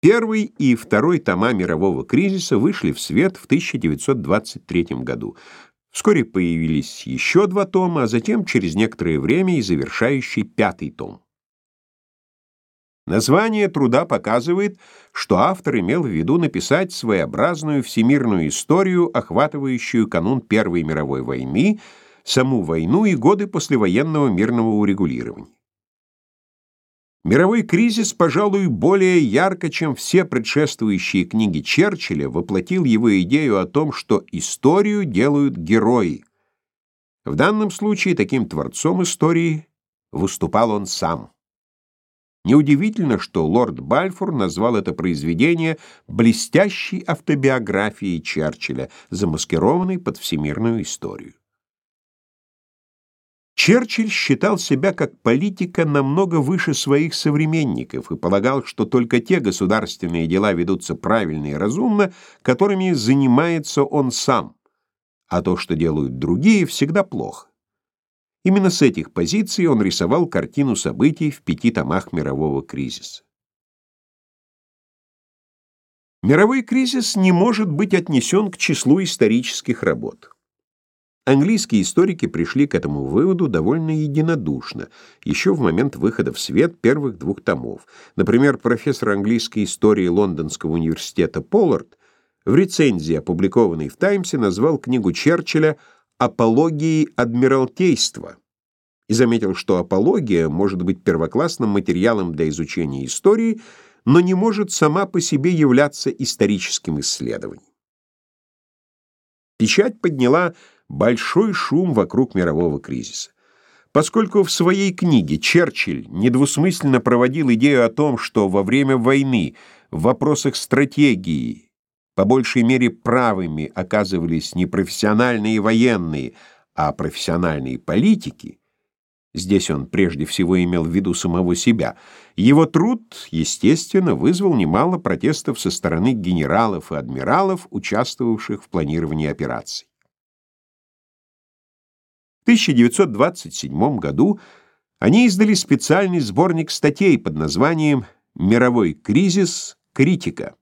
Первый и второй тома мирового кризиса вышли в свет в 1923 году. Вскоре появились еще два тома, а затем через некоторое время и завершающий пятый том. Название труда показывает, что автор имел в виду написать своеобразную всемирную историю, охватывающую канун Первой мировой войны, саму войну и годы послевоенного мирного урегулирования. Мировой кризис, пожалуй, более ярко, чем все предшествующие книги Черчилля, воплотил его идею о том, что историю делают герои. В данном случае таким творцом истории выступал он сам. Неудивительно, что лорд Бальфур назвал это произведение блестящей автобиографией Черчилля, замаскированной под всемирную историю. Черчилль считал себя как политика намного выше своих современников и полагал, что только те государственные дела ведутся правильно и разумно, которыми занимается он сам, а то, что делают другие, всегда плохо. Именно с этих позиций он рисовал картину событий в пяти томах мирового кризиса. Мировой кризис не может быть отнесен к числу исторических работ. Английские историки пришли к этому выводу довольно единодушно, еще в момент выхода в свет первых двух томов. Например, профессор английской истории Лондонского университета Поллард в рецензии, опубликованной в «Таймсе», назвал книгу Черчилля «Апологией Адмиралтейства» и заметил, что апология может быть первоклассным материалом для изучения истории, но не может сама по себе являться историческим исследованием. Печать подняла большой шум вокруг мирового кризиса. Поскольку в своей книге Черчилль недвусмысленно проводил идею о том, что во время войны в вопросах стратегии по большей мере правыми оказывались не профессиональные военные, а профессиональные политики, здесь он прежде всего имел в виду самого себя, его труд, естественно, вызвал немало протестов со стороны генералов и адмиралов, участвовавших в планировании операций. 1927 году они издали специальный сборник статей под названием «Мировой кризис. Критика».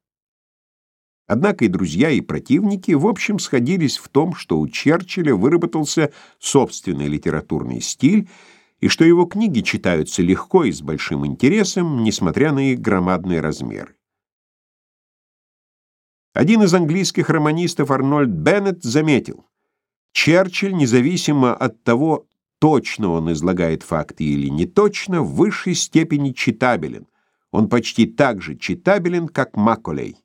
Однако и друзья, и противники в общем сходились в том, что у Черчилля выработался собственный литературный стиль, и что его книги читаются легко и с большим интересом, несмотря на их громадные размеры. Один из английских романистов Арнольд Беннет заметил, Черчилль, независимо от того, точно он излагает факты или не точно, в высшей степени читабелен. Он почти так же читабелен, как Маколей.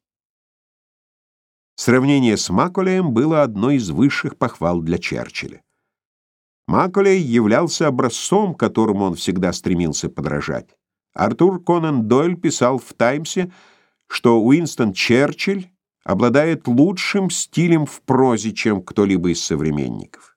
Сравнение с Маколеем было одной из высших похвал для Черчилля. Маколей являлся образцом, которому он всегда стремился подражать. Артур Конан Дойль писал в «Таймсе», что Уинстон Черчилль обладает лучшим стилем в прозе, чем кто-либо из современников.